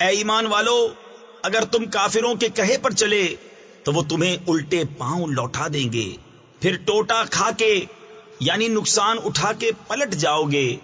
اے ایمان والو، اگر تم کافروں کے کہے پر چلے، تو وہ تمہیں الٹے پاؤں لوٹا دیں گے۔ پھر ٹوٹا کھا کے یعنی نقصان اٹھا کے پلٹ جاؤ گے۔